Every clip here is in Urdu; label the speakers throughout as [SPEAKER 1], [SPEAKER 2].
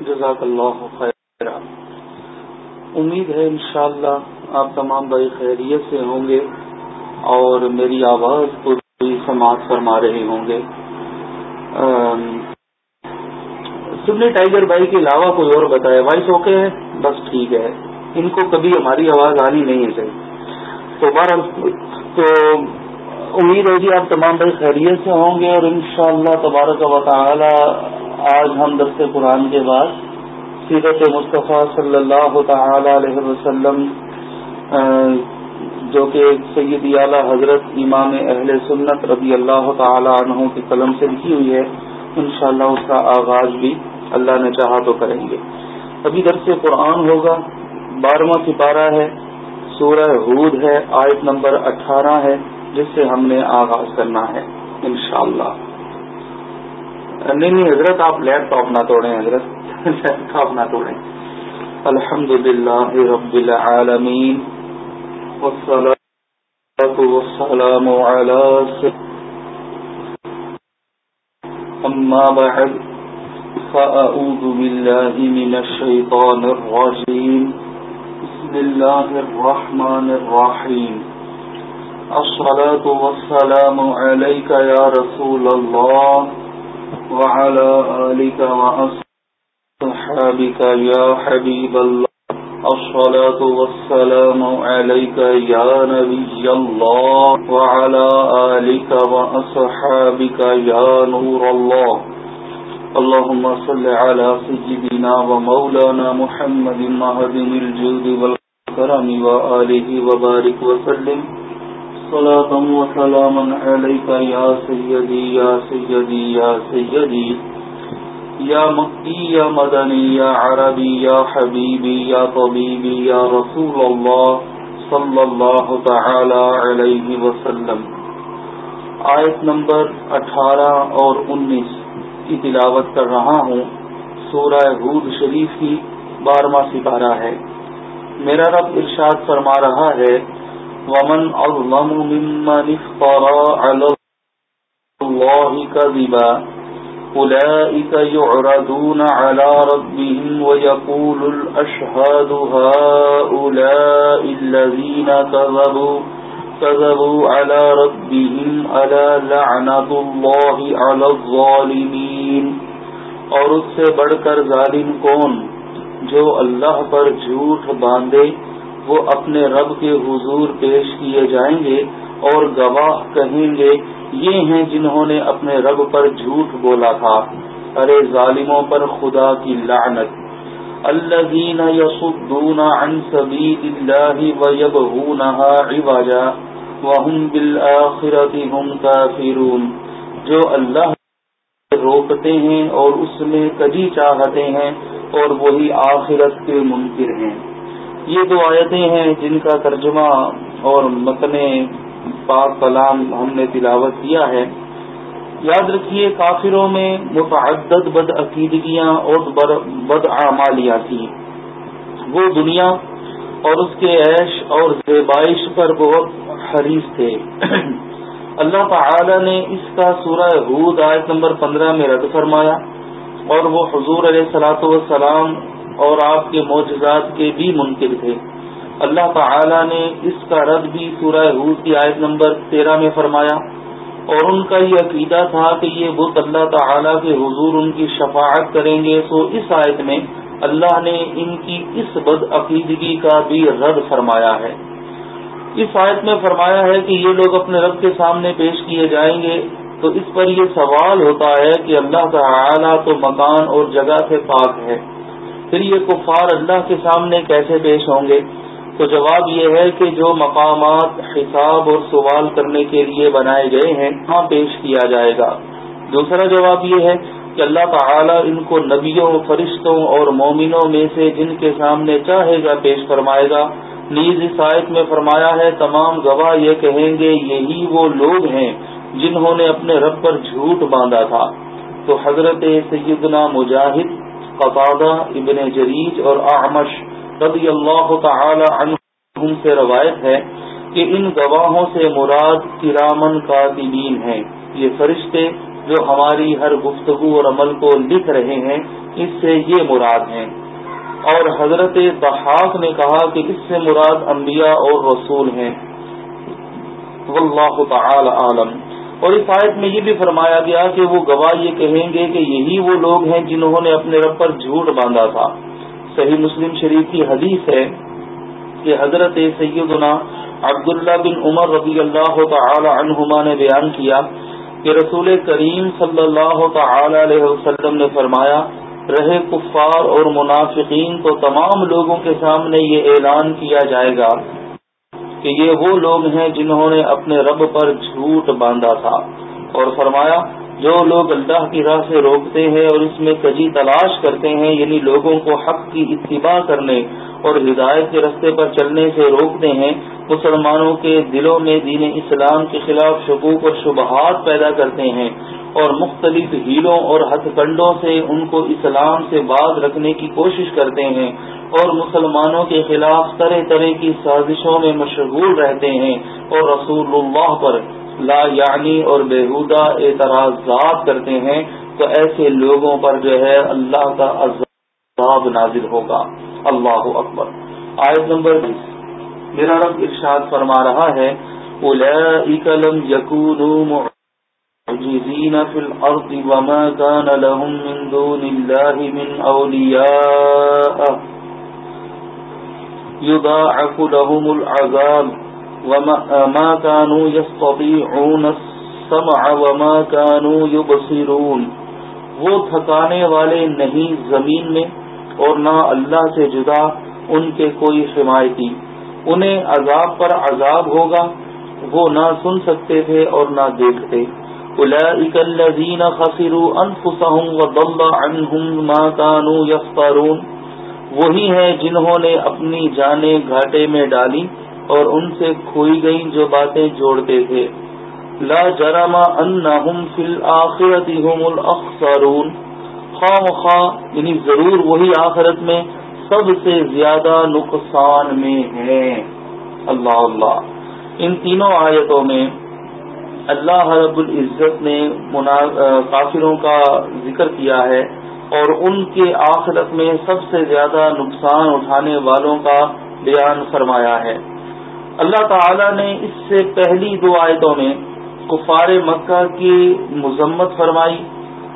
[SPEAKER 1] جزاک اللہ خیر امید ہے انشاءاللہ آپ تمام بھائی خیریت سے ہوں گے اور میری آواز پوری سماعت فرما رہے ہوں گے۔ سننے ٹائیگر بھائی کے علاوہ کوئی اور بتائے۔ وائس اوکے ہے؟ بس ٹھیک ہے۔ ان کو کبھی ہماری آواز آنی نہیں چاہیے تو بہر تو امید ہے جی آپ تمام بھائی خیریت سے ہوں گے اور انشاءاللہ شاء اللہ تبارک و تعالی آج ہم دست قرآن کے بعد سیرت مصطفیٰ صلی اللہ تعالی علیہ وسلم جو کہ سید اعلی حضرت امام اہل سنت رضی اللہ تعالی عنہ کی قلم سے لکھی ہوئی ہے، انشاءاللہ اس کا آغاز بھی اللہ نے چاہا تو کریں گے۔ ابھی درس قرآن ہوگا، بارہواں سپارہ ہے، سورہ حود ہے، آیت نمبر اٹھارہ ہے، جس سے ہم نے آغاز کرنا ہے، انشاءاللہ۔ نہیں نہیں، حضرت آپ لیپ ٹاپ نہ توڑیں، حضرت لیپ ٹاپ نہ توڑیں۔ الحمد للہ رب العالمین والسلام على أما بعد فأعوذ بالله من الشيطان الرجيم بسم الله الرحمن الرحيم الصلاة والسلام عليك يا رسول الله وعلى آلك وأصحابك يا حبيب الله. الصلاة والسلام عليك يا نبي الله. وعلى آلك وأصحابك يا نور الله. اللهم صل على سجدنا ومولانا محمد مهدن الجود والكرم وآله وبارك وسلم. صلاة وسلاما عليك يا سيدي يا سيدي يا سيدي. یا مکی یا مدنی یا عربی یا حبیبی یا طبیبی یا رسول اللہ صلی اللہ تعالی علیہ وسلم. آیت نمبر اٹھارہ اور انیس کی تلاوت کر رہا ہوں۔ سورہ حود شریف کی بارہواں سپارہ ہے۔ میرا رب ارشاد فرما رہا ہے ومن اظلم ممن افترى على الله كذبا أولئك يعرضون على ربهم ويقول الأشهاد هؤلاء الذين كذبوا كذبوا على ربهم ألا لعنة الله على الظالمين اور اس سے بڑھ کر ظالم کون جو اللہ پر جھوٹ باندھے وہ اپنے رب کے حضور پیش کیے جائیں گے اور گواہ کہیں گے، یہ ہیں جنہوں نے اپنے رب پر جھوٹ بولا تھا۔ ارے ظالموں پر خدا کی لعنت۔ الذين يصدون عن سبيل الله ويبغونها عوجا وهم بالآخرة هم كافرون جو اللہ روکتے ہیں اور اس میں کجی چاہتے ہیں اور وہی آخرت کے منکر ہیں۔ یہ دو آیتیں ہیں جن کا ترجمہ اور متن پاک کلام ہم نے تلاوت کیا ہے۔ یاد رکھیے کافروں میں متعدد بد عقیدگیاں اور بد اعمالیاں تھیں۔ وہ دنیا اور اس کے عیش اور زیبائش پر بہت حریص تھے۔ اللہ تعالی نے اس کا سورہ حود آیت نمبر پندرہ میں رد فرمایا اور وہ حضور علیہ سلاۃ والسلام اور آپ کے معجزات کے بھی منکر تھے۔ اللہ تعالی نے اس کا رد بھی سورہ حود کی آیت نمبر تیرہ میں فرمایا اور ان کا یہ عقیدہ تھا کہ یہ بت اللہ تعالی کے حضور ان کی شفاعت کریں گے، تو اس آیت میں اللہ نے ان کی اس بد عقیدگی کا بھی رد فرمایا ہے۔ اس آیت میں فرمایا ہے کہ یہ لوگ اپنے رب کے سامنے پیش کیے جائیں گے، تو اس پر یہ سوال ہوتا ہے کہ اللہ تعالی تو مکان اور جگہ سے پاک ہے۔ پھر یہ کفار اللہ کے سامنے کیسے پیش ہوں گے؟ تو جواب یہ ہے کہ جو مقامات، حساب اور سوال کرنے کے لیے بنائے گئے ہیں، وہاں پیش کیا جائے گا۔ دوسرا جواب یہ ہے کہ اللہ تعالی ان کو نبیوں، فرشتوں اور مومنوں میں سے جن کے سامنے چاہے گا پیش فرمائے گا۔ نیز اس آیت میں فرمایا ہے، تمام گواہ یہ کہیں گے، یہی وہ لوگ ہیں جنہوں نے اپنے رب پر جھوٹ باندھا تھا۔ تو حضرت سیدنا مجاہد قطادہ ابن جریج اور احمش رضی اللہ تعالی عنہ سے روایت ہے کہ ان گواہوں سے مراد کرامن کا ہیں۔ یہ فرشتے جو ہماری ہر گفتگو اور عمل کو لکھ رہے ہیں، اس سے یہ مراد ہیں۔ اور حضرت بحاق نے کہا کہ اس سے مراد انبیاء اور رسول ہیں۔ واللہ تعالی عالم۔ اور اس آیت میں یہ بھی فرمایا گیا کہ وہ گواہ یہ کہیں گے کہ یہی وہ لوگ ہیں جنہوں نے اپنے رب پر جھوٹ باندھا تھا۔ صحیح مسلم شریف کی حدیث ہے کہ حضرت سیدنا عبداللہ بن عمر رضی اللہ تعالی عنہما نے بیان کیا کہ رسول کریم صلی اللہ تعالی علیہ وسلم نے فرمایا، رہے کفار اور منافقین تو تمام لوگوں کے سامنے یہ اعلان کیا جائے گا۔ کہ یہ وہ لوگ ہیں جنہوں نے اپنے رب پر جھوٹ باندھا تھا۔ اور فرمایا، جو لوگ اللہ کی راہ سے روکتے ہیں اور اس میں کجی تلاش کرتے ہیں یعنی لوگوں کو حق کی اتباع کرنے اور ہدایت کے رستے پر چلنے سے روکتے ہیں، مسلمانوں کے دلوں میں دین اسلام کے خلاف شکوک اور شبہات پیدا کرتے ہیں اور مختلف ہیلوں اور ہتھ کنڈوں سے ان کو اسلام سے باز رکھنے کی کوشش کرتے ہیں۔ اور مسلمانوں کے خلاف طرح طرح کی سازشوں میں مشغول رہتے ہیں اور رسول اللہ پر لا یعنی اور بےحدہ اعتراضات کرتے ہیں، تو ایسے لوگوں پر جو ہے اللہ کا عذاب نازل ہوگا۔ اللہ اکبر۔ آیت نمبر بیس۔ میرا رب ارشاد فرما رہا ہے معجزين في الأرض وما كان لهم من دون الله من أولياء يضاعف لهم العذاب وما كانوا يستطيعون السمع وما كانوا يبصرون۔ وہ تھکانے والے نہیں زمین میں اور نہ اللہ سے جدا ان کے کوئی حمایتی۔ انہیں عذاب پر عذاب ہوگا۔ وہ نہ سن سکتے تھے اور نہ دیکھتے۔ الذين خسروا انفسهم وضل عنهم ما كانوا يفترون وہی ہیں جنہوں نے اپنی جانیں گھاٹے میں ڈالی اور ان سے کھوئی گئیں جو باتیں جوڑتے تھے۔ لا جرم انہم فی الاخرت هم الاخسرون۔ خواہ خواہ یعنی ضرور وہی آخرت میں سب سے زیادہ نقصان میں ہیں۔ اللہ اللہ۔ ان تینوں آیتوں میں اللہ رب العزت نے کافروں کا ذکر کیا ہے۔ اور ان کے آخرت میں سب سے زیادہ نقصان اٹھانے والوں کا بیان فرمایا ہے۔ اللہ تعالی نے اس سے پہلی دو آیتوں میں کفار مکہ کی مذمت فرمائی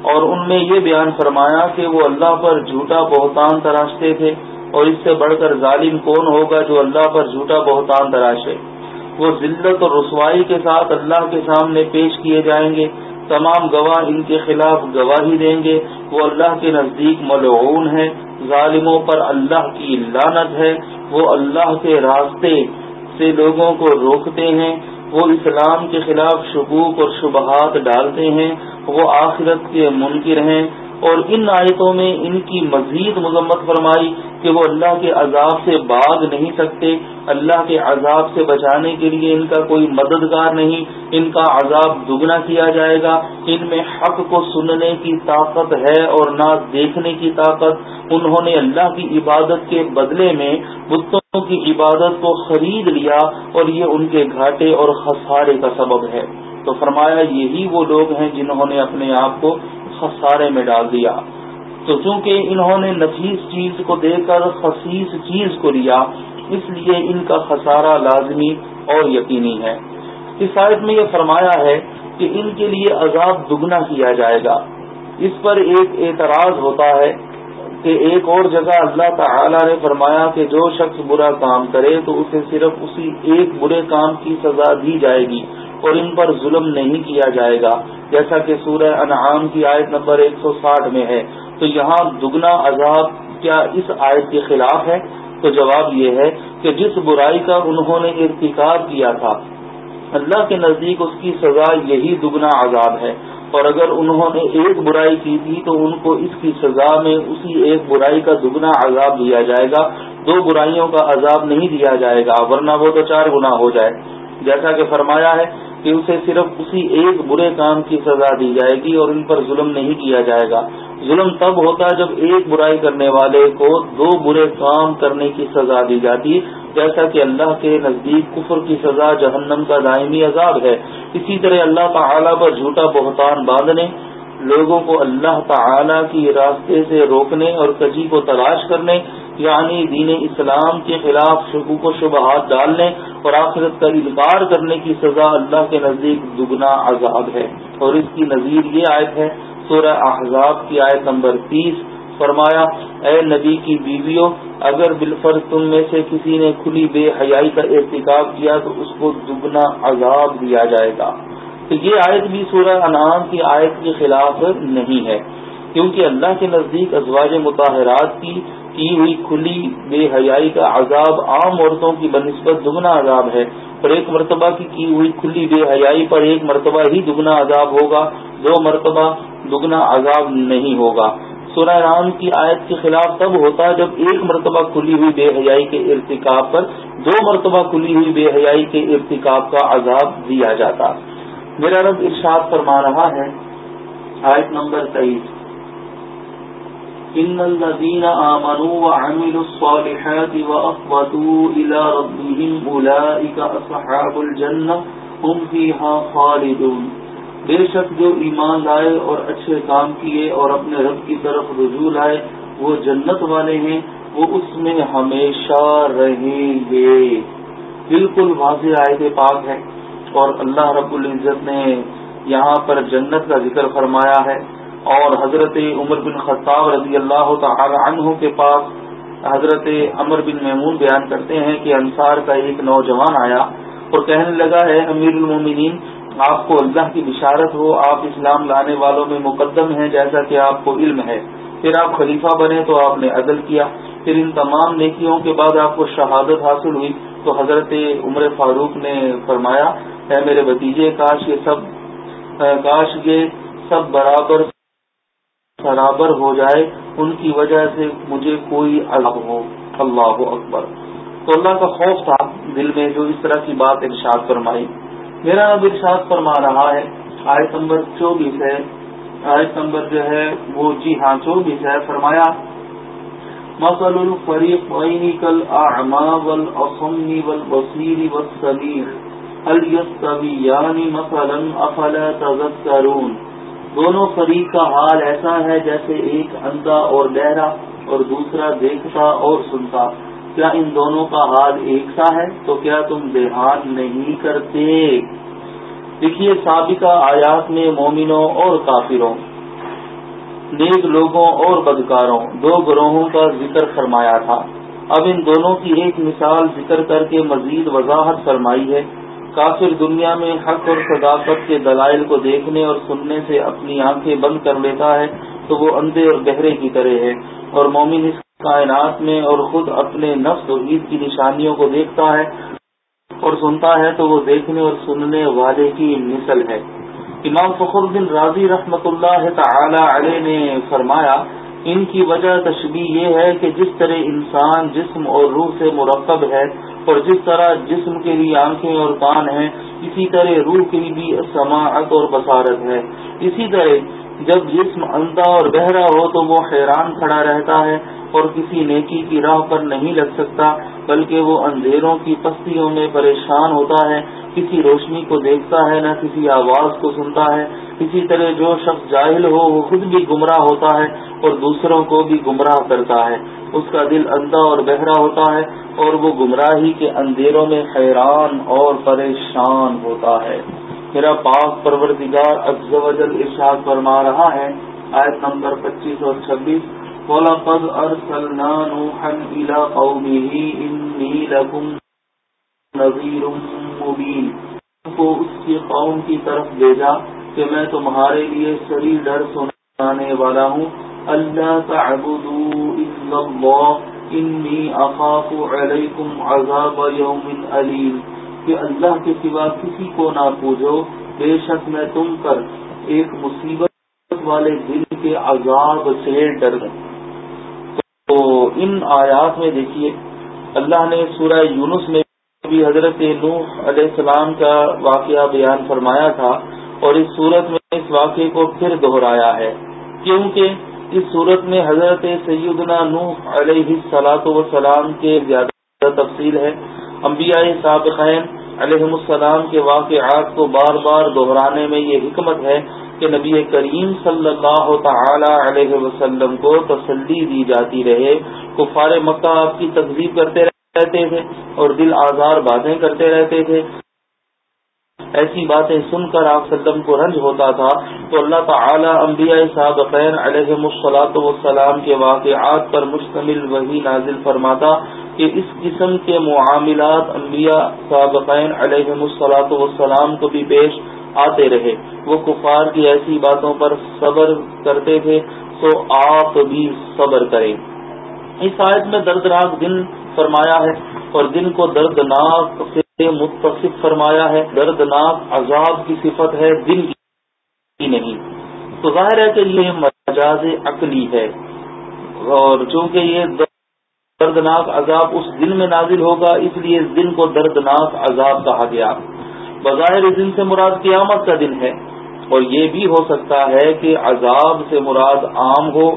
[SPEAKER 1] اور ان میں یہ بیان فرمایا کہ وہ اللہ پر جھوٹا بہتان تراشتے تھے اور اس سے بڑھ کر ظالم کون ہوگا جو اللہ پر جھوٹا بہتان تراشے؟ وہ ذلت اور رسوائی کے ساتھ اللہ کے سامنے پیش کیے جائیں گے، تمام گواہ ان کے خلاف گواہی دیں گے وہ اللہ کے نزدیک ملعون ہے ظالموں پر اللہ کی لانت ہے، وہ اللہ کے راستے سے لوگوں کو روکتے ہیں، وہ اسلام کے خلاف شکوک اور شبہات ڈالتے ہیں، وہ آخرت کے منکر ہیں۔ اور ان آیتوں میں ان کی مزید مذمت فرمائی کہ وہ اللہ کے عذاب سے باغ نہیں سکتے، اللہ کے عذاب سے بچانے کے لیے ان کا کوئی مددگار نہیں، ان کا عذاب دگنا کیا جائے گا۔ ان میں حق کو سننے کی طاقت ہے اور نہ دیکھنے کی طاقت۔ انہوں نے اللہ کی عبادت کے بدلے میں بتوں کی عبادت کو خرید لیا اور یہ ان کے گھاٹے اور خسارے کا سبب ہے۔ تو فرمایا، یہی وہ لوگ ہیں جنہوں نے اپنے آپ کو خسارے میں ڈال دیا۔ تو چونکہ انہوں نے نفیس چیز کو دے کر خصیص چیز کو لیا، اس لیے ان کا خسارہ لازمی اور یقینی ہے۔ اس آیت میں یہ فرمایا ہے کہ ان کے لیے عذاب دگنا کیا جائے گا۔ اس پر ایک اعتراض ہوتا ہے کہ ایک اور جگہ اللہ تعالی نے فرمایا کہ جو شخص برا کام کرے تو اسے صرف اسی ایک برے کام کی سزا دی جائے گی اور ان پر ظلم نہیں کیا جائے گا۔ جیسا کہ سورہ انعام کی آیت نمبر ایک سو ساٹھ میں ہے۔ تو یہاں دگنا عذاب کیا اس آیت کے خلاف ہے؟ تو جواب یہ ہے کہ جس برائی کا انہوں نے ارتکاب کیا تھا، اللہ کے نزدیک اس کی سزا یہی دگنا عذاب ہے۔ اور اگر انہوں نے ایک برائی کی تھی، تو ان کو اس کی سزا میں اسی ایک برائی کا دگنا عذاب دیا جائے گا۔ دو برائیوں کا عذاب نہیں دیا جائے گا، ورنہ وہ تو چار گنا ہو جائے۔ جیسا کہ فرمایا ہے کہ اسے صرف اسی ایک برے کام کی سزا دی جائے گی اور ان پر ظلم نہیں کیا جائے گا۔ ظلم تب ہوتا جب ایک برائی کرنے والے کو دو برے کام کرنے کی سزا دی جاتی، جیسا کہ اللہ کے نزدیک کفر کی سزا جہنم کا دائمی عذاب ہے۔ اسی طرح اللہ تعالی پر جھوٹا بہتان باندھنے لوگوں کو اللہ تعالی کی راستے سے روکنے اور کجی کو تلاش کرنے یعنی دین اسلام کے خلاف شکوک و شبہات ڈالنے اور آخرت کا انکار کرنے کی سزا اللہ کے نزدیک دگنا عذاب ہے۔ اور اس کی نظیر یہ آیت ہے، سورہ احزاب کی آیت نمبر تیس، فرمایا، اے نبی کی بیویوں، اگر بالفر تم میں سے کسی نے کھلی بے حیائی کا ارتکاب کیا تو اس کو دگنا عذاب دیا جائے گا۔ تو یہ آیت بھی سورہ انعام کی آیت کے خلاف نہیں ہے، کیونکہ اللہ کے نزدیک ازواج متحرات کی کی ہوئی کھلی بے حیائی کا عذاب عام عورتوں کی بنسبت دگنا عذاب ہے۔ اور ایک مرتبہ کی کی ہوئی کھلی بے حیائی پر ایک مرتبہ ہی دگنا عذاب ہوگا، دو مرتبہ دگنا عذاب نہیں ہوگا۔ سورہ رام کی آیت کے خلاف تب ہوتا ہے جب ایک مرتبہ کھلی ہوئی بے حیائی کے ارتکاب پر دو مرتبہ کھلی ہوئی بے حیائی کے ارتکاب کا عذاب دیا جاتا۔ میرا رب ارشاد فرما رہا ہے، آیت نمبر تیئیس ان الذين امنوا وعملوا الصالحات واخبتوا الى ربهم اولئك اصحاب الجنه هم فيها خالدون۔ بے شک جو ایمان لائے اور اچھے کام کیے اور اپنے رب کی طرف رجوع لائے، وہ جنت والے ہیں، وہ اس میں ہمیشہ رہیں گے۔ بالکل واضح آئے پاک ہے۔ اور اللہ رب العزت نے یہاں پر جنت کا ذکر فرمایا ہے اور حضرت عمر بن خطاب رضی اللہ تعالی عنہ کے پاس حضرت عمر بن میمون بیان کرتے ہیں کہ انصار کا ایک نوجوان آیا اور کہنے لگا ہے امیر المومنین، آپ کو اللہ کی بشارت ہو، آپ اسلام لانے والوں میں مقدم ہیں جیسا کہ آپ کو علم ہے۔ پھر آپ خلیفہ بنے تو آپ نے عدل کیا۔ پھر ان تمام نیکیوں کے بعد آپ کو شہادت حاصل ہوئی۔ تو حضرت عمر فاروق نے فرمایا ہے میرے بتیجے کاش یہ سب کاش یہ سب برابر برابر ہو جائے، ان کی وجہ سے مجھے کوئی الگ ہو۔ اللہ اکبر۔ تو اللہ کا خوف تھا دل میں جو اس طرح کی بات ارشاد فرمائی۔ میرا نب ارشاد فرما رہا ہے، آیت نمبر چوبیس ہے۔ آیت نمبر جو ہے وہ جی ہاں چوبیس ہے۔ فرمایا مسل الفریق کل اعما ول اسمی ول بصیر مثلا افلا تذکرون دونوں فریق کا حال ایسا ہے جیسے ایک اندھا اور لہرا اور دوسرا دیکھتا اور سنتا۔ کیا ان دونوں کا حال ایک سا ہے؟ تو کیا تم دیہات نہیں کرتے؟ دیکھیے سابقہ آیات میں مومنوں اور کافروں۔ نیک لوگوں اور بدکاروں، دو گروہوں کا ذکر فرمایا تھا۔ اب ان دونوں کی ایک مثال ذکر کر کے مزید وضاحت فرمائی ہے۔ کافر دنیا میں حق اور صداقت کے دلائل کو دیکھنے اور سننے سے اپنی آنکھیں بند کر لیتا ہے تو وہ اندھے اور گہرے کی طرح ہے۔ اور مومن اس کائنات میں اور خود اپنے نفس و عید کی نشانیوں کو دیکھتا ہے اور سنتا ہے تو وہ دیکھنے اور سننے والے کی مثل ہے۔ امام فخر الدین راضی رحمت اللہ تعالی علیہ نے فرمایا، ان کی وجہ تشبیح یہ ہے کہ جس طرح انسان جسم اور روح سے مرکب ہے اور جس طرح جسم کے لیے آنکھیں اور کان ہیں، اسی طرح روح کی بھی سماعت اور بصارت ہے۔ اسی طرح جب جسم اندھا اور بہرا ہو تو وہ حیران کھڑا رہتا ہے اور کسی نیکی کی راہ پر نہیں لگ سکتا، بلکہ وہ اندھیروں کی پستیوں میں پریشان ہوتا ہے۔ کسی روشنی کو دیکھتا ہے، نہ کسی آواز کو سنتا ہے۔ اسی طرح جو شخص جاہل ہو، وہ خود بھی گمراہ ہوتا ہے اور دوسروں کو بھی گمراہ کرتا ہے۔ اس کا دل اندھا اور بہرا ہوتا ہے اور وہ گمراہی کے اندھیروں میں حیران اور پریشان ہوتا ہے۔ میرا پاک پروردگار افز وجل ارشاد فرما رہا ہے۔ آیت نمبر پچیس اور چھبیس، وَلَقَدْ أَرْسَلْنَا نُوحًا إِلَىٰ قَوْمِهِ إِنِّي لَكُمْ نَذِيرٌ مُبِينٌ کو اس کی قوم کی طرف بھیجا کہ میں تمہارے لیے سری ڈر سنانے والا ہوں۔ اللہ تعبدوا اللہ، انی اخاف علیکم عذاب یوم علیم کہ اللہ کے سوا کسی کو نہ پوجو، بے شک میں تم پر ایک مصیبت والے دل کے عذاب سے ڈر تو ان آیات میں دیکھیے، اللہ نے سورہ یونس میں بھی حضرت نوح علیہ السلام کا واقعہ بیان فرمایا تھا اور اس صورت میں اس واقعے کو پھر دہرایا ہے۔ کیونکہ اس صورت میں حضرت سیدنا نوح علیہ سلاۃ وسلام کے زیادہ تفصیل ہے۔ انبیاء سابقین علیہ السلام کے واقعات کو بار بار دہرانے میں یہ حکمت ہے کہ نبی کریم صلی اللہ تعالی علیہ وسلم کو تسلی دی جاتی رہے۔ کفار مکہ آپ کی تقزیب کرتے رہے رہتے تھے اور دل آزار باتیں کرتے رہتے تھے۔ ایسی باتیں سن کر آپ وسلم کو رنج ہوتا تھا۔ تو اللہ تعالی انبیاء صابقین علیہ مسلاط والسلام کے واقعات پر مشتمل وہی نازل فرماتا کہ اس قسم کے معاملات انبیاء صابقین علیہ مسلاط والسلام کو بھی پیش آتے رہے۔ وہ کفار کی ایسی باتوں پر صبر کرتے تھے تو آپ بھی صبر کریں۔ اس آیت میں دردناک دن فرمایا ہے اور دن کو دردناک سے متصف فرمایا ہے، دردناک عذاب کی صفت ہے دن کی نہیں۔ تو ظاہر ہے کہ یہ مجاز عقلی ہے اور چونکہ یہ دردناک عذاب اس دن میں نازل ہوگا، اس لیے اس دن کو دردناک عذاب کہا گیا۔ بظاہر اس دن سے مراد قیامت کا دن ہے اور یہ بھی ہو سکتا ہے کہ عذاب سے مراد عام ہو،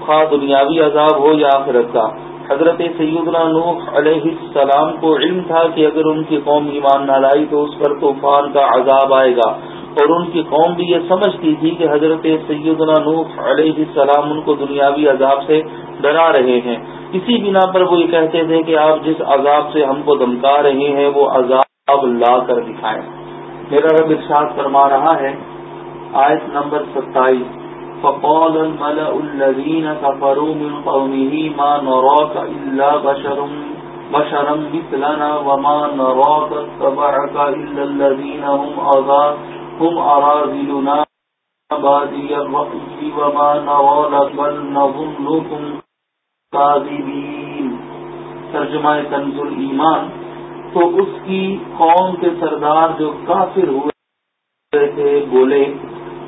[SPEAKER 1] خواہ دنیاوی عذاب ہو یا آخرت کا۔ حضرت سیدنا نوح علیہ السلام کو علم تھا کہ اگر ان کی قوم ایمان نہ لائی تو اس پر طوفان کا عذاب آئے گا۔ اور ان کی قوم بھی یہ سمجھتی تھی کہ حضرت سیدنا نوح علیہ السلام ان کو دنیاوی عذاب سے ڈرا رہے ہیں۔ اسی بنا پر وہ یہ کہتے تھے کہ آپ جس عذاب سے ہم کو دمکا رہے ہیں، وہ عذاب لا کر دکھائیں۔ میرا رب ارشاد فرما رہا ہے، آیت نمبر ستائیس۔ فقال الملأ الذين كفروا من قومه ما نراك إلا بشر بشرا مثلنا وما نراك اتبعك إلا الذين هم أذى هم أراذلنا بادي الرأي وما نرى لك بل نظنكم كاذبين. ترجمہ کنز ایمان. تو اس کی قوم کے سردار جو کافر ہوئے تھے، بولے،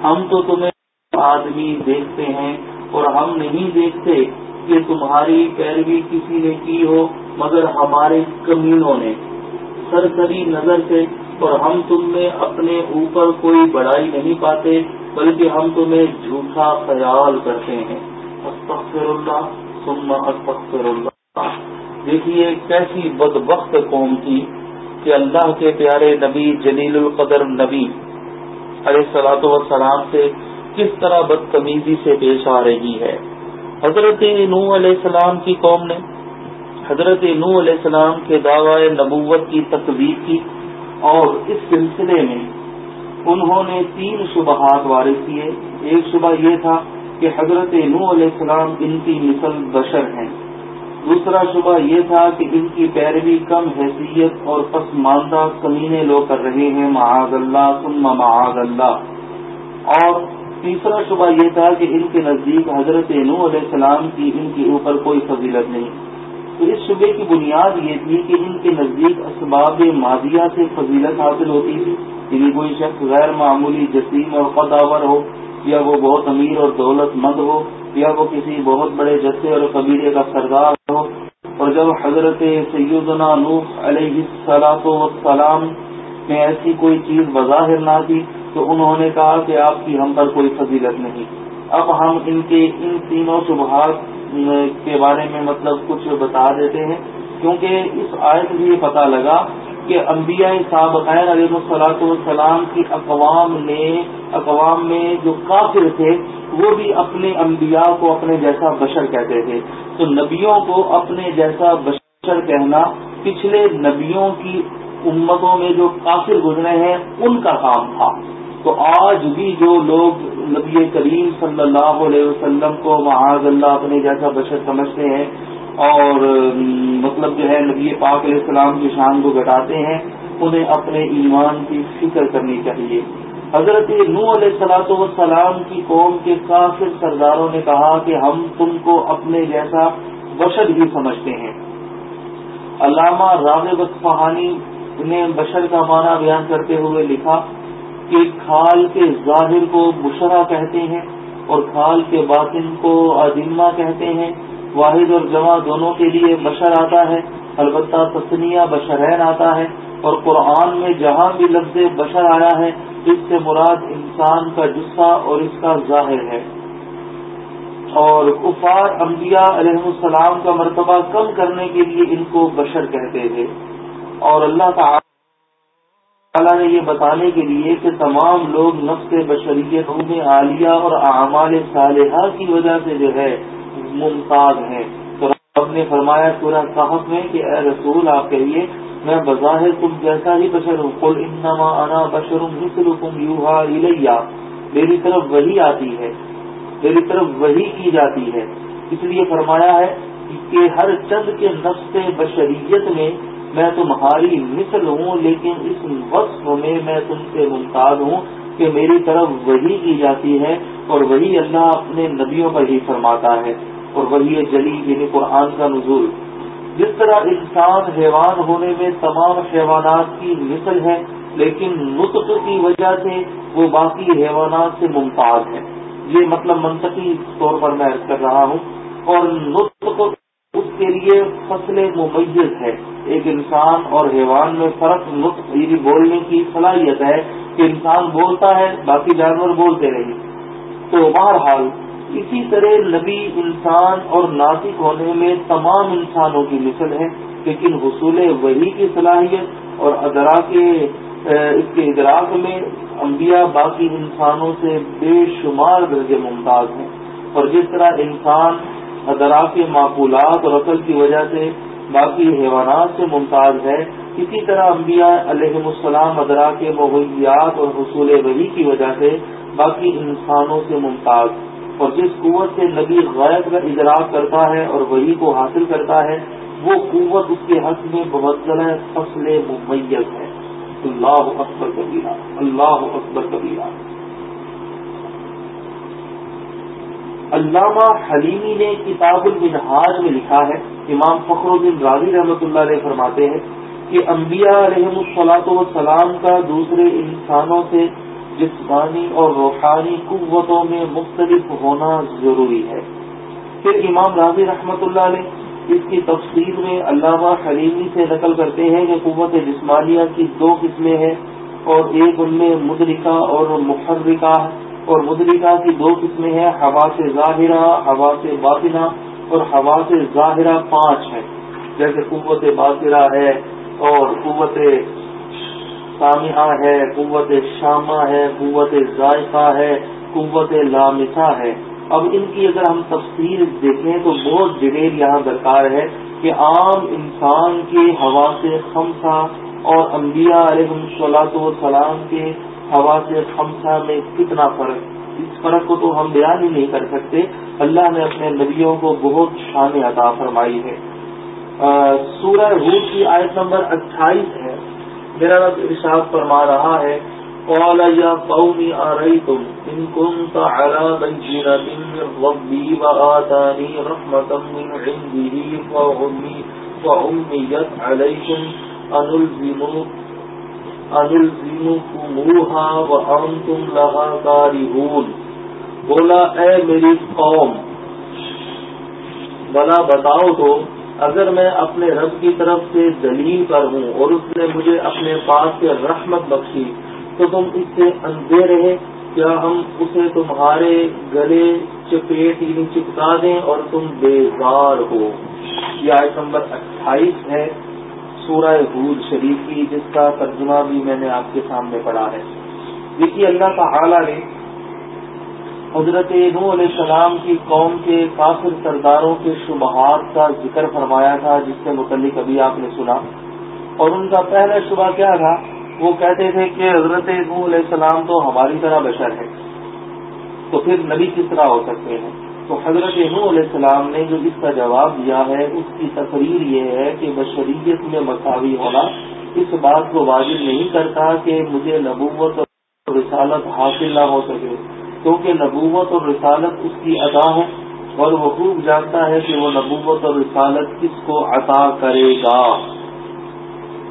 [SPEAKER 1] ہم تو تمہیں آدمی دیکھتے ہیں اور ہم نہیں دیکھتے کہ تمہاری پیروی کسی نے کی ہو، مگر ہمارے کمینوں نے۔ سرسری نظر سے، اور ہم تم میں اپنے اوپر کوئی بڑائی نہیں پاتے، بلکہ ہم تمہیں جھوٹا خیال کرتے ہیں۔ استغفر اللہ ثم استغفر اللہ دیکھیے کیسی بدبخت قوم تھی کہ اللہ کے پیارے نبی جلیل القدر نبی علیہ سلاۃ وسلام سے کس طرح بدتمیزی سے پیش آ رہی ہے؟ حضرت نو علیہ السلام کی قوم نے، حضرت نو علیہ السلام کے دعوی نبوت کی تقویق کی اور اس سلسلے میں انہوں نے تین شبہات وارث کیے۔ ایک شبہ یہ تھا کہ حضرت نو علیہ السلام ان کی مثل بشر ہیں۔ دوسرا شبہ یہ تھا کہ ان کی پیروی کم حیثیت اور پسماندہ کمینے لوگ کر رہے ہیں، معاذ اللہ ثم معاذ اللہ۔ اور تیسرا شبہ یہ تھا کہ ان کے نزدیک حضرت نو علیہ السلام کی ان کے اوپر کوئی فضیلت نہیں۔ تو اس شبے کی بنیاد یہ تھی کہ ان کے نزدیک اسباب مادیہ سے فضیلت حاصل ہوتی تھی۔ یعنی کوئی شخص غیر معمولی جسیم اور قداور ہو، یا وہ بہت امیر اور دولت مند ہو، یا وہ کسی بہت بڑے جسے اور قبیلے کا سردار ہو۔ اور جب حضرت سیدنا نوح علیہ السلام میں ایسی کوئی چیز بظاہر نہ تھی تو انہوں نے کہا کہ آپ کی ہم پر کوئی فضیلت نہیں۔ اب ہم ان کے ان تینوں شبہات کے بارے میں مطلب کچھ بتا دیتے ہیں، کیونکہ اس آیت میں یہ پتا لگا کہ انبیاء سابقین علیہ السلاۃ والسلام کی اقوام نے، اقوام میں جو کافر تھے، وہ بھی اپنے انبیاء کو اپنے جیسا بشر کہتے تھے۔ تو نبیوں کو اپنے جیسا بشر کہنا پچھلے نبیوں کی امتوں میں جو کافر گزرے ہیں، ان کا کام تھا۔ تو آج بھی جو لوگ نبی کریم صلی اللہ علیہ وسلم کو معاذ اللہ اپنے جیسا بشر سمجھتے ہیں اور مطلب جو ہے نبی پاک علیہ السلام کی شان کو گٹاتے ہیں، انہیں اپنے ایمان کی فکر کرنی چاہیے۔ حضرت نو علیہ السلاۃ والسلام کی قوم کے کافر سرداروں نے کہا کہ ہم تم کو اپنے جیسا بشر ہی سمجھتے ہیں۔ علامہ راغب فہانی نے بشر کا معنی بیان کرتے ہوئے لکھا کہ کھال کے ظاہر کو بشرا کہتے ہیں اور کھال کے باطن کو عظمہ کہتے ہیں۔ واحد اور جمع دونوں کے لیے بشر آتا ہے۔ البتہ تسنیہ بشرین آتا ہے اور قرآن میں جہاں بھی لفظ بشر آیا ہے، اس سے مراد انسان کا جسہ اور اس کا ظاہر ہے۔ اور کفار انبیاء علیہ السلام کا مرتبہ کم کرنے کے لیے ان کو بشر کہتے تھے اور اللہ تعالی تعالیٰ نے یہ بتانے کے لیے کہ تمام لوگ نفس بشریت میں عالیہ اور اعمال صالحہ کی وجہ سے جو ہے ممتاز ہیں۔ تو رب نے فرمایا سورہ صاحب میں کہ اے رسول، آپ کہیے، میں بظاہر تم جیسا ہی بشر ہوں۔ قل انما انا بشر مثلکم یوہا الیہ۔ میری طرف وہی آتی ہے، میری طرف وہی کی جاتی ہے۔ اس لیے فرمایا ہے کہ ہر چند کے نفس بشریت میں میں تمہاری مثل ہوں، لیکن اس وقت میں میں تم سے ممتاز ہوں کہ میری طرف وہی کی جاتی ہے اور وہی اللہ اپنے نبیوں پر ہی فرماتا ہے اور وہی جلی یعنی قرآن کا نزول۔ جس طرح انسان حیوان ہونے میں تمام حیوانات کی مثل ہے، لیکن نطق کی وجہ سے وہ باقی حیوانات سے ممتاز ہے یہ مطلب منطقی طور پر میں کر رہا ہوں۔ اور نطق اس کے لیے فصل ممیز ہے۔ ایک انسان اور حیوان میں فرق نطق یعنی بولنے کی صلاحیت ہے کہ انسان بولتا ہے، باقی جانور بولتے رہے تو بہرحال، اسی طرح نبی انسان اور ناطق ہونے میں تمام انسانوں کی مثل ہے، لیکن حصول وہی کی صلاحیت اور ادراک اس کے ادراک میں انبیاء باقی انسانوں سے بے شمار درجے ممتاز ہیں۔ اور جس طرح انسان ادراک معقولات اور عقل کی وجہ سے باقی حیوانات سے ممتاز ہے۔ اسی طرح انبیاء علیہ السلام ادرا کے مغلیات اور حصول وحی کی وجہ سے باقی انسانوں سے ممتاز۔ اور جس قوت سے نبی غیر کا ادراک کرتا ہے اور وہی کو حاصل کرتا ہے، وہ قوت اس کے حق میں بہت فصل ممیز ہے۔ اللہ اکبر کبیرہ، اللہ اکبر کبیرہ۔ علامہ حلیمی نے کتاب المنہاج میں لکھا ہے، امام فخر الدین راضی رحمۃ اللہ علیہ فرماتے ہیں کہ انبیاء علیہ الصلاۃ والسلام کا دوسرے انسانوں سے جسمانی اور روحانی قوتوں میں مختلف ہونا ضروری ہے۔ پھر امام راضی رحمۃ اللہ علیہ اس کی تفصیل میں علامہ حلیمی سے نقل کرتے ہیں کہ قوت جسمانیہ کی دو قسمیں ہیں اور ایک ان میں مدرکہ اور محرکہ اور مدرکہ کی دو قسمیں ہیں، ہوا سے ظاہرہ، ہوا سے باطنہ، اور ہوا سے ظاہرہ پانچ ہیں۔ جیسے قوت باطرہ ہے اور قوت سامعہ ہے، قوت شامہ ہے، قوت ذائقہ ہے، قوت لامسا ہے۔ اب ان کی اگر ہم تفصیل دیکھیں تو بہت ڈیٹیل یہاں درکار ہے کہ عام انسان کی ہوا سے خمسہ اور انبیاء علیہ صلاحت والسلام کے ہوا سے خمسہ میں کتنا فرق اس فرق کو تو ہم بیان ہی نہیں کر سکتے۔ اللہ نے اپنے نبیوں کو بہت شان عطا فرمائی ہے۔ سورہ روح کی آیت نمبر اٹھائیس ہے۔ میرا رب ارشاد فرما رہا ہے، قال يا قوم أريتم إن كنت على بينة من ربي وآتاني رحمة من عنده فأميت عليكم أنلزموا بولا، اے میری قوم، بلا، بتاؤ تو، اگر میں اپنے رب کی طرف سے دلیل پر ہوں اور اس نے مجھے اپنے پاس سے رحمت بخشی، تو تم اس سے اندھے رہے کیا ہم اسے تمہارے گلے چپیٹ یعنی چپکا دیں اور تم بیزار ہو؟ یہ آئٹ نمبر اٹھائیس ہے۔ سورہ حود شریف کی، جس کا ترجمہ بھی میں نے آپ کے سامنے پڑھا ہے۔ دیکھیے اللہ تعالی نے حضرت نو علیہ السلام کی قوم کے کافر سرداروں کے شبہات کا ذکر فرمایا تھا، جس کے متعلق ابھی آپ نے سنا۔ اور ان کا پہلا شبہ کیا تھا؟ وہ کہتے تھے کہ حضرت نو علیہ السلام تو ہماری طرح بشر ہے تو پھر نبی کس طرح ہو سکتے ہیں؟ تو حضرت نو علیہ السلام نے جو اس کا جواب دیا ہے، اس کی تقریر یہ ہے کہ بشریت میں مساوی ہونا اس بات کو واضح نہیں کرتا کہ مجھے نبوت اور رسالت حاصل نہ ہو سکے، کیونکہ نبوت اور رسالت اس کی ادا ہے اور وہ خوب جانتا ہے کہ وہ نبوت اور رسالت کس کو عطا کرے گا۔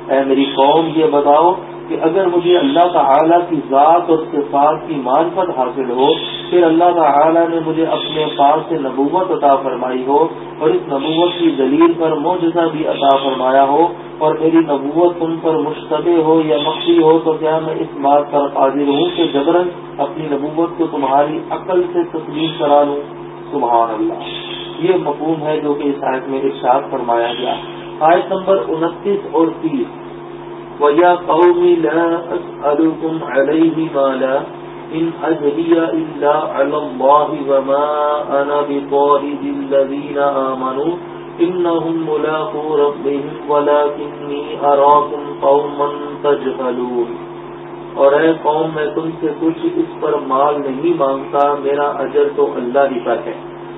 [SPEAKER 1] اے میری قوم، یہ بتاؤ کہ اگر مجھے اللہ تعالی کی ذات اور صفات کی معرفت حاصل ہو پھر اللہ تعالی نے مجھے اپنے پاس سے نبوت عطا فرمائی ہو اور اس نبوت کی دلیل پر معجزہ بھی عطا فرمایا ہو اور میری نبوت تم پر مشتبہ ہو یا مخفی ہو تو کیا میں اس بات پر قادر ہوں کہ جبرن اپنی نبوت کو تمہاری عقل سے تسلیم کرا لوں؟ سبحان اللہ۔ یہ مفہوم ہے جو کہ اس آیت میں ارشاد فرمایا گیا۔ آیت نمبر انتیس اور تیس۔ وَيَا قَوْمِ لَا أَسْأَلُكُمْ عَلَيْهِ مَالًا إِنْ أَجْرِيَ إِلَّا عَلَى اللَّهِ وَمَا أَنَا بِطَارِدِ الَّذِينَ آمَنُوا. إِنَّهُمْ مُلَاقُو رَبِّهِمْ وَلَكِنِّي أَرَاكُمْ قَوْمًا تَجْهَلُونَ. اور اے قوم، میں تم سے کچھ اس پر مال نہیں مانگتا، میرا اجر تو اللہ ہی پر ہے۔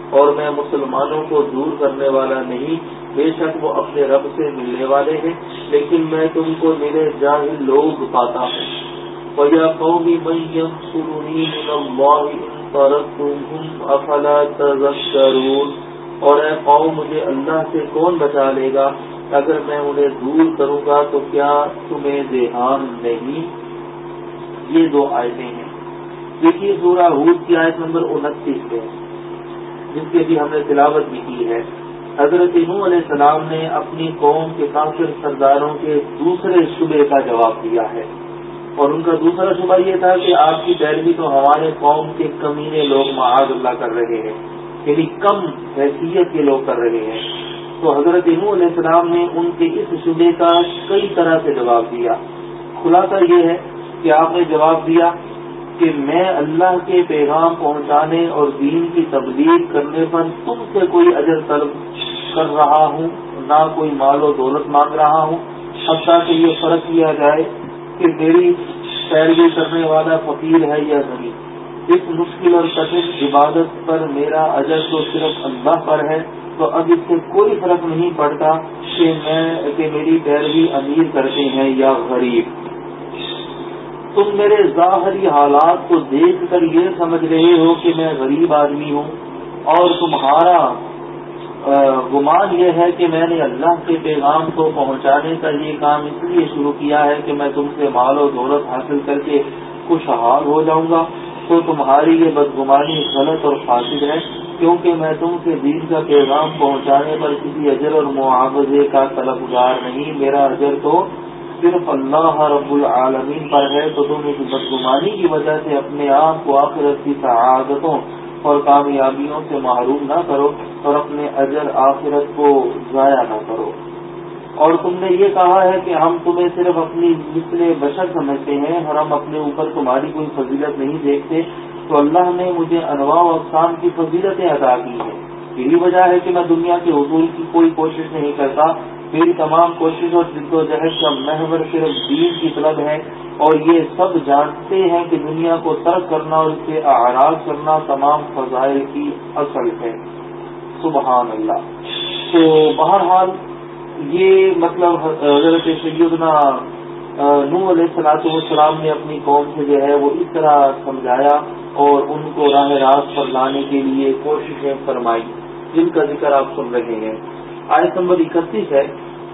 [SPEAKER 1] اور میں مسلمانوں کو دور کرنے والا نہیں، بے شک وہ اپنے رب سے ملنے والے ہیں، لیکن میں تم کو میرے جاہل لوگ پاتا ہوں۔ وجہ قومی میم سرونی افلا تذکرون اور اے قوم، مجھے اللہ سے کون بچا لے گا؟ اگر میں انہیں دور کروں گا تو کیا تمہیں دھیان نہیں؟ یہ دو آیتیں ہیں۔ دیکھیے، سورہ حود کی آیت نمبر انتیس ہے، جس کی بھی ہم نے تلاوت بھی کی ہے۔ حضرت نو علیہ السلام نے اپنی قوم کے کافر سرداروں کے دوسرے شبے کا جواب دیا ہے۔ اور ان کا دوسرا شبہ یہ تھا کہ آپ کی پیروی تو ہمارے قوم کے کمینے لوگ معاذ اللہ کر رہے ہیں یعنی کم حیثیت کے لوگ کر رہے ہیں۔ تو حضرت نو علیہ السلام نے ان کے اس شبے کا کئی طرح سے جواب دیا۔ خلاصہ یہ ہے کہ آپ نے جواب دیا کہ میں اللہ کے پیغام پہنچانے اور دین کی تبلیغ کرنے پر تم سے کوئی اجر طلب کر رہا ہوں، نہ کوئی مال و دولت مانگ رہا ہوں۔ اب تاکہ یہ فرق کیا جائے کہ میری پیروی کرنے والا فقیر ہے یا نہیں؟ اس مشکل اور کٹن عبادت پر میرا اجر تو صرف اللہ پر ہے، تو اب اس سے کوئی فرق نہیں پڑتا کہ میں کہ میری پیروی امیر کرتے ہیں یا غریب۔ تم میرے ظاہری حالات کو دیکھ کر یہ سمجھ رہے ہو کہ میں غریب آدمی ہوں اور تمہارا گمان یہ ہے کہ میں نے اللہ کے پیغام کو پہنچانے کا یہ کام اس لیے شروع کیا ہے کہ میں تم سے مال و دولت حاصل کر کے خوشحال ہو جاؤں گا۔ تو تمہاری یہ بدگمانی غلط اور فاصل ہے، کیونکہ میں تم سے دین کا پیغام پہنچانے پر کسی اجر اور معاوضے کا طلبگار نہیں۔ میرا اجر تو صرف اللہ رب العالمین پر ہے۔ تو تم اس بدگمانی کی وجہ سے اپنے آپ کو آخرت کی سعادتوں اور کامیابیوں سے محروم نہ کرو اور اپنے اجر آخرت کو ضائع نہ کرو۔ اور تم نے یہ کہا ہے کہ ہم تمہیں صرف اپنی مثل بشر سمجھتے ہیں اور ہم اپنے اوپر تمہاری کوئی فضیلت نہیں دیکھتے، تو اللہ نے مجھے انواع و اقسام کی فضیلتیں ادا کی ہیں۔ یہی وجہ ہے کہ میں دنیا کے حضور کی کوئی کوشش نہیں کرتا۔ میری تمام کوشش اور جد و جہد کا محور صرف دین کی طلب ہے اور یہ سب جانتے ہیں کہ دنیا کو ترک کرنا اور اس سے آراز کرنا تمام فضائل کی اصل ہے۔ سبحان اللہ تو بہرحال یہ مطلب حضرت سیدنا نو علیہ السلاط والسلام نے اپنی قوم سے جو ہے وہ اس طرح سمجھایا اور ان کو راہ راست پر لانے کے لیے کوششیں فرمائی جن کا ذکر آپ سن رہے ہیں۔ آیت نمبر اکتیس ہے،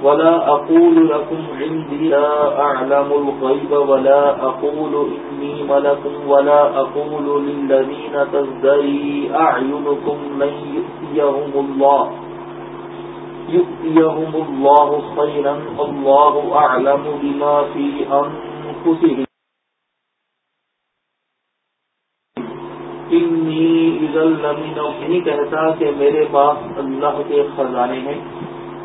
[SPEAKER 1] ولا اقول لكم عندي لا اعلم الغيب ولا اقول اني ملك ولا اقول للذين تزدري اعينكم من يؤتيهم الله يؤتيهم الله خيرا، الله اعلم بما في انفسهم نہیں کہتا کہ میرے پاس اللہ کے خزانے ہیں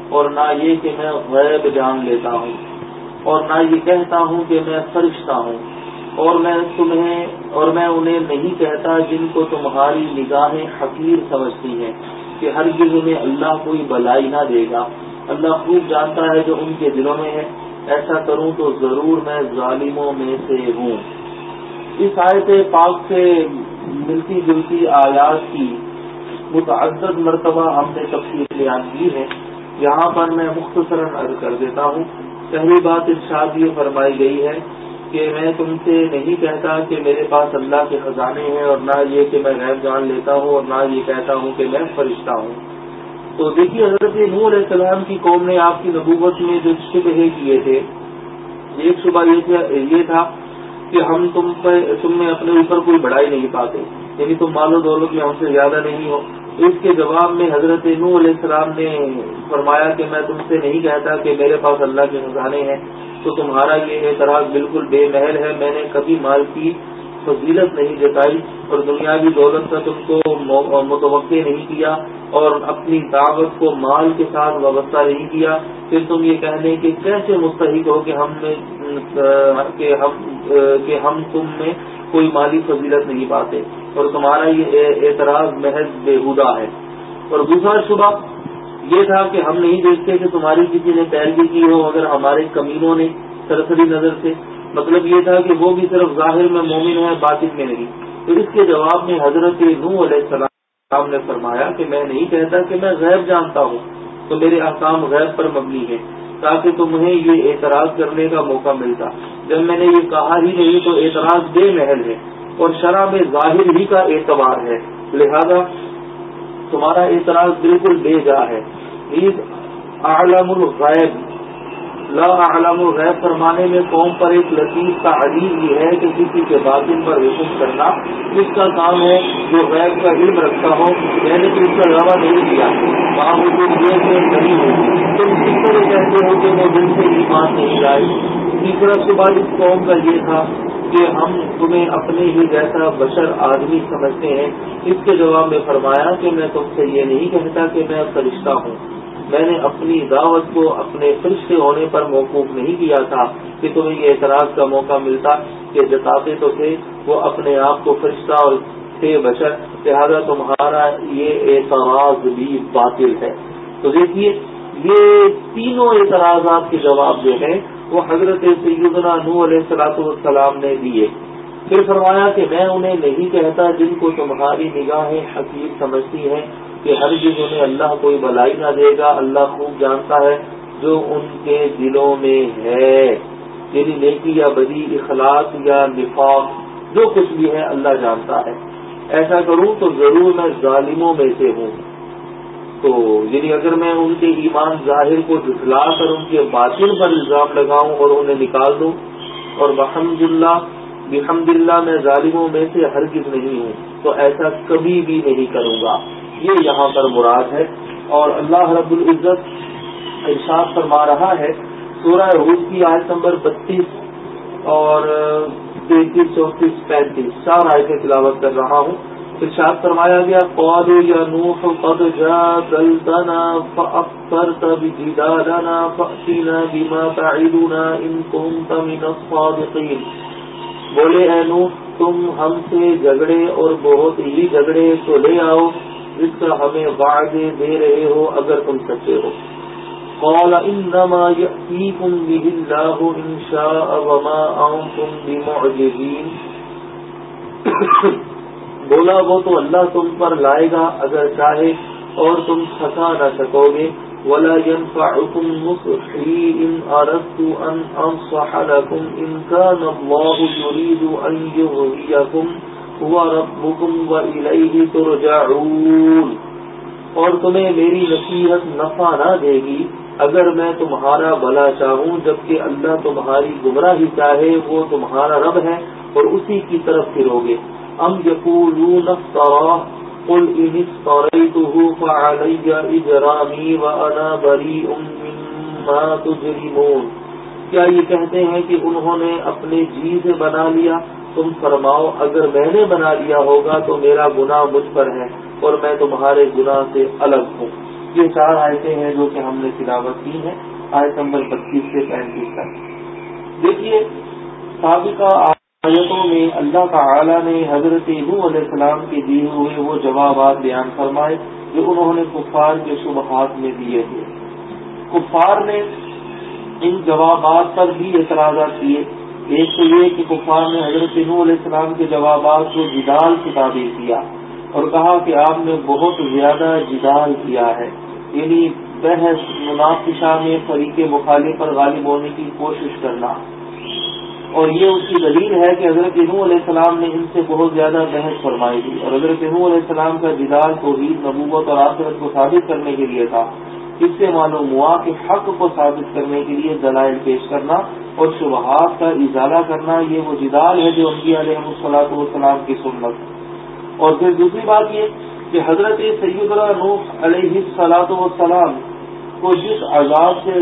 [SPEAKER 1] اور نہ یہ کہ میں غیب جان لیتا ہوں اور نہ یہ کہتا ہوں کہ میں فرشتہ ہوں اور میں تمہیں اور میں انہیں نہیں کہتا جن کو تمہاری نگاہیں حقیر سمجھتی ہیں کہ ہر گز انہیں اللہ کوئی بلائی نہ دے گا۔ اللہ خوب جانتا ہے جو ان کے دلوں میں ہے۔ ایسا کروں تو ضرور میں ظالموں میں سے ہوں۔ اس آیت پاک سے ملتی جلتی آیات کی متعدد مرتبہ ہم نے تفصیل بیان کی ہے۔ یہاں پر میں مختصر عرض کر دیتا ہوں۔ پہلی بات ارشاد یہ فرمائی گئی ہے کہ میں تم سے نہیں کہتا کہ میرے پاس اللہ کے خزانے ہیں اور نہ یہ کہ میں غیر جان لیتا ہوں اور نہ یہ کہتا ہوں کہ میں فرشتہ ہوں۔ تو دیکھیے حضرت نور علیہ السلام کی قوم نے آپ کی نبوت میں جو شبہ کیے تھے، ایک صبح یہ تھا کہ ہم تم تم میں اپنے اوپر کوئی بڑائی نہیں پاتے یعنی تم مال و دولت میں ہم سے زیادہ نہیں ہو۔ اس کے جواب میں حضرت نو علیہ السلام نے فرمایا کہ میں تم سے نہیں کہتا کہ میرے پاس اللہ کے خزانے ہیں، تو تمہارا یہ اعتراض بالکل بے محل ہے۔ میں نے کبھی مال کی فضیلت نہیں جتائی اور دنیاوی دولت کا تم کو متوقع نہیں کیا اور اپنی دعوت کو مال کے ساتھ وابستہ نہیں کیا، پھر تم یہ کہہ دیں کہ کیسے مستحق ہو کہ ہم کہ ہم کہ ہم تم میں کوئی مالی فضیلت نہیں پاتے؟ اور تمہارا یہ اعتراض محض بےحدہ ہے۔ اور دوسرا شبہ یہ تھا کہ ہم نہیں دیکھتے کہ تمہاری کسی نے پیروی کی ہو اگر ہمارے کمینوں نے سرسری نظر سے۔ مطلب یہ تھا کہ وہ بھی صرف ظاہر میں مومن ہے، باطن میں نہیں۔ تو اس کے جواب میں حضرت نو علیہ السلام نے فرمایا کہ میں نہیں کہتا کہ میں غیر جانتا ہوں، تو میرے احکام غیر پر مبنی ہے تاکہ تمہیں یہ اعتراض کرنے کا موقع ملتا۔ جب میں نے یہ کہا ہی نہیں تو اعتراض بے محل ہے اور شرح میں ظاہر ہی کا اعتبار ہے۔ لہذا تمہارا اعتراض بالکل بے جا ہے۔ عالم الغیب۔ لا عالم الغیب فرمانے میں قوم پر ایک لطیف کا عجیب یہ ہے کہ کسی کے باطن پر حکم کرنا اس کا کام ہے جو غیب کا علم رکھتا ہو میں نے تو اس کا دعویٰ نہیں کیا۔ وہاں یہ نہیں ہو۔ تم کس طرح کہتے ہو کہ وہ دل سے ایمان نہیں لائے تیسرا صبح اس قوم کا یہ تھا کہ ہم تمہیں اپنے ہی جیسا بشر آدمی سمجھتے ہیں۔ اس کے جواب میں فرمایا کہ میں تم سے یہ نہیں کہتا کہ میں فرشتہ ہوں۔ میں نے اپنی دعوت کو اپنے فرشتے ہونے پر موقوف نہیں کیا تھا کہ تمہیں یہ اعتراض کا موقع ملتا کہ جتاتے تو تھے، وہ اپنے آپ کو فرشتہ اور تھے بشر، لہٰذا تمہارا یہ اعتراض بھی باطل ہے۔ تو دیکھیے، یہ تینوں اعتراضات کے جواب جو ہیں، وہ حضرت سیدنا نو علیہ السلاۃ والسلام نے دیے۔ پھر فرمایا کہ میں انہیں نہیں کہتا جن کو تمہاری نگاہیں حقیق سمجھتی ہیں کہ ہر چیز انہیں اللہ کوئی بلائی نہ دے گا، اللہ خوب جانتا ہے جو ان کے دلوں میں ہے۔ یعنی نیکی یا بدی، اخلاق یا نفاق، جو کچھ بھی ہے اللہ جانتا ہے۔ ایسا کروں تو ضرور میں ظالموں میں سے ہوں۔ تو یعنی اگر میں ان کے ایمان ظاہر کو جھٹلا کر ان کے باطن پر الزام لگاؤں اور انہیں نکال دوں، اور بحمد اللہ بحمد اللہ میں ظالموں میں سے ہرگز نہیں ہوں، تو ایسا کبھی بھی نہیں کروں گا۔ یہ یہاں پر مراد ہے اور اللہ رب العزت ارشاد فرما رہا ہے سورہ روز کی آیت نمبر بتیس اور تینتیس، چونتیس، پینتیس، چار آئے تلاوت کر رہا ہوں۔ ارشاد فرمایا گیا، قالوا یا نوح قد جادلتنا فأكثرت بجدالنا فأتنا بما تعدنا ان كنت من الصادقين۔ بولے، اے نوح، تم ہم سے جھگڑے اور بہت ہی جھگڑے تو لے آؤ۔ جس کا ہمیں وعدے دے رہے ہو اگر تم سچے ہو۔ قال انما يأتيكم به الله ان شاء وما انتم بمعجزين بولا وہ تو اللہ تم پر لائے گا اگر چاہے اور تم تھکا نہ سکو گے۔ ولا ينفعكم نصحي ان اردت ان انصح لكم ان كان الله يريد ان يغويكم هو ربكم واليه ترجعون۔ اور تمہیں میری نصیحت نفع نہ دے گی۔ اگر میں تمہارا بلا چاہوں، جبکہ اللہ تمہاری گمراہی چاہے، وہ تمہارا رب ہے اور اسی کی طرف پھرو گے۔ ام يقولون افتراه قل ان افتريته فعلي اجرامي وانا بريء مما تجرمون۔ کیا یہ کہتے ہیں کہ انہوں نے اپنے جی سے بنا لیا؟ تم فرماؤ، اگر میں نے بنا لیا ہوگا تو میرا گناہ مجھ پر ہے اور میں تمہارے گناہ سے الگ ہوں۔ یہ چار آیتیں ہیں جو کہ ہم نے تلاوت کی ہیں۔ آیت نمبر بتیس سے پینتیس تک۔ دیکھیے، سابقہ آیتوں میں اللہ تعالی نے حضرت نو علیہ السلام کے دیے ہوئے وہ جوابات بیان فرمائے جو انہوں نے کفار کے شبہات میں دیے تھے کفار نے ان جوابات پر بھی اعتراضات کیے۔ ایک تو یہ کہ کفار نے حضرت نو علیہ السلام کے جوابات کو جدال کی تعبیر کیا اور کہا کہ آپ نے بہت زیادہ جدال کیا ہے۔ یعنی بحث منافشہ میں فریق مخالف پر غالب ہونے کی کوشش کرنا۔ اور یہ اس کی دلیل ہے کہ حضرت نو علیہ السلام نے ان سے بہت زیادہ بحث فرمائی تھی۔ اور حضرت نو علیہ السلام کا جدال توحید، نبوت اور آخرت کو ثابت کرنے کے لیے تھا۔ اس سے معلوم ہوا کہ حق کو ثابت کرنے کے لیے دلائل پیش کرنا اور شبہات کا اضالہ کرنا یہ وہ جدال ہے جو انبیاء علیہ السلاط والسلام کی سنت اور پھر دوسری بات یہ کہ حضرت سید اللہ علیہ السلاط والسلام کو جس عذاب سے،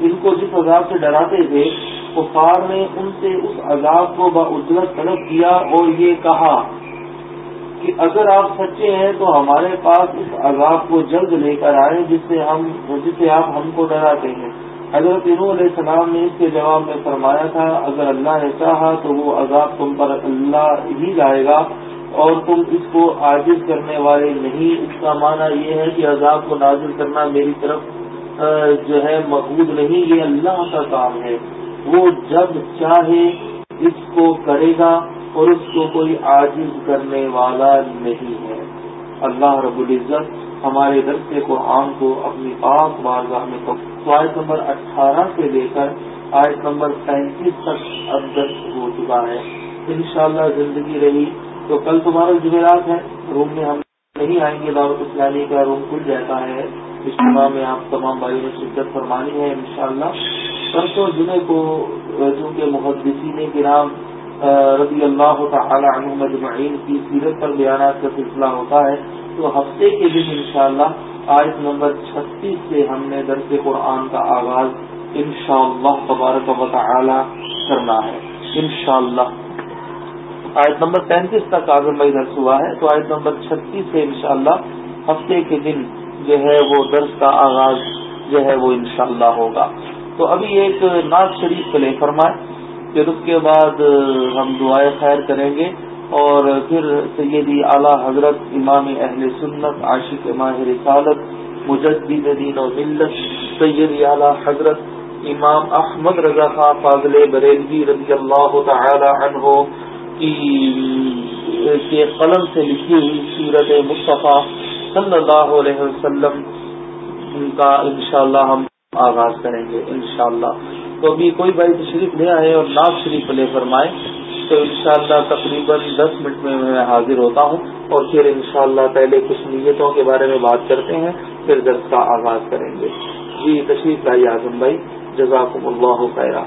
[SPEAKER 1] ان کو جس عذاب سے ڈراتے تھے، کفار نے ان سے اس عذاب کو با طلب کیا اور یہ کہا کہ اگر آپ سچے ہیں تو ہمارے پاس اس عذاب کو جلد لے کر آئے جس سے ہم جس سے آپ ہم کو ڈراتے ہیں حضرت علیہ السلام نے اس کے جواب میں فرمایا تھا، اگر اللہ نے چاہا تو وہ عذاب تم پر اللہ ہی لائے گا اور تم اس کو عاجز کرنے والے نہیں۔ اس کا معنی یہ ہے کہ عذاب کو نازل کرنا میری طرف جو ہے مقبول نہیں، یہ اللہ کا کام ہے۔ وہ جب چاہے اس کو کرے گا۔ اور اس کو کوئی عاجز کرنے والا نہیں ہے۔ اللہ رب العزت ہمارے درس قرآن کو اپنی پاک بارگاہ میں آیت نمبر اٹھارہ سے لے کر آیت نمبر پینتیس تک اب درس ہو چکا ہے۔ انشاءاللہ زندگی رہی۔ تو کل تمہارا جمعرات ہے۔ روم میں ہم نہیں آئیں گے، دعوت اسلامی کا روم کھل جاتا ہے۔ اجتماع میں آپ تمام بھائیوں نے شرکت فرمانی ہے انشاءاللہ۔ پرسوں جمعے کو چونکہ محدثین گرام رضی اللہ تعالی عنہ مجمعین کی سیرت پر بیانات کا سلسلہ ہوتا ہے، تو ہفتے کے دن انشاءاللہ شاء آیت نمبر چھتیس سے ہم نے درس قرآن کا آغاز انشاءاللہ تبارک و تعالی کرنا ہے۔ انشاءاللہ۔ آیت نمبر پینتیس تک آگے بھائی درس ہوا ہے، تو آیت نمبر چھتیس سے انشاءاللہ ہفتے کے دن جو ہے وہ درس کا آغاز جو ہے وہ انشاءاللہ ہوگا۔ تو ابھی ایک ناز شریف پلے فرمائے پھر اس کے بعد ہم دعائیں خیر کریں گے اور پھر سیدی اعلیٰ حضرت امام اہل سنت، عاشق ماہ رسالت، مجدد دین و ملت، سیدی اعلیٰ حضرت امام احمد رضا خان فاضل بریلوی رضی اللہ تعالی عنہ کی قلم سے لکھی ہوئی سیرت مصطفیٰ صلی اللہ علیہ وسلم کا انشاءاللہ ہم آغاز کریں گے، انشاءاللہ۔ تو ابھی کوئی بھائی تشریف لے آئے اور ناز شریف لے فرمائے تو انشاءاللہ تقریباً دس منٹ میں میں حاضر ہوتا ہوں اور پھر انشاءاللہ پہلے کچھ نیتوں کے بارے میں بات کرتے ہیں، پھر درس کا آغاز کریں گے۔ جی تشریف بھائی اعظم بھائی، جزاکم اللہ خیرہ۔